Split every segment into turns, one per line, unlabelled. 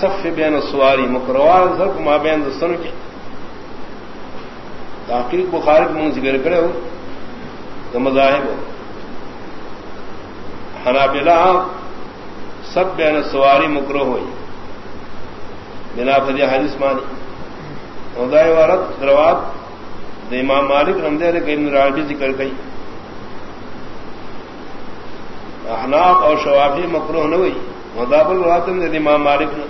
صف بین سواری مکروار سر کو مابین دستن کے تحقیق بخار کے منہ ذکر کرے ہو تو مذاہب ہو. حنابلہ سب بین سواری مکرو ہوئی. بنا فدی حدیث مانی. ادائے وارت روات امام مالک رمدے نے کئی راجی ذکر گئی احناف اور شوافی مکرو نہ ہوئی. مداب الواتم امام مالک نے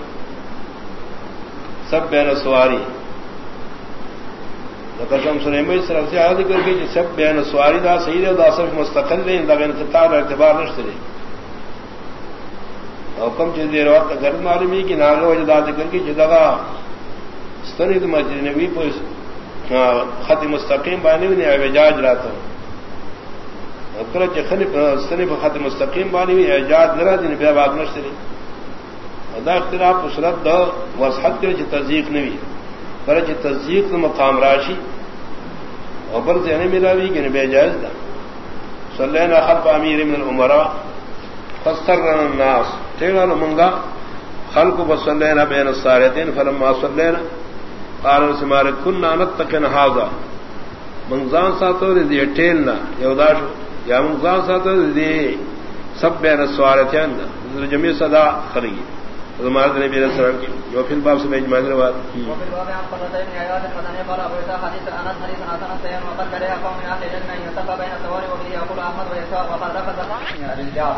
سب بین سواری قسم سنے میں طرف سے یاد کر کے سب بین سواری دا صحیح ہے دا صرف مستقل نہیں لگے انتظار اعتبار نشتے رہے۔ حکم چیز دیر وقت گھر معلوم ہے کہ ناگا وجہ کر کے جدگا ستنی مسجد نبی کو خط مستقیم بانی ہوئی اعجاج رہتا سنی خط مستقیم بانی ہوئی اعجاج نہ رہا بے باغ نشتے رہے۔ ادا اختلاف اسرت دو وسحت کے تصدیق نہیں ہوئی پر تصدیق مقام راشی۔ اوپر سے نہیں یعنی ملا بھی کہ بے جائز دا۔ صلینا خلف امیر من العمراء فسرنا الناس۔ ٹھیکا منگا، خلق بسلینا بین السارتین، فلما صلینا، قال سمار كنا نتقن هذا منزان ساتو دی ٹیلنا یوداشو یا منزان ساتو دی سب بین السارتین جميع صدا خرگی زمانت نبی علیہ السلام کی جو فی الباب سے میں اجماع روایت وفي الباب عن قرتين عياد المدني قال ابو عيسى حديث وقد كره قوم اهل الجنه يتقى بين الثوار وبه يقول احمد ويسار وقد رفض الرجال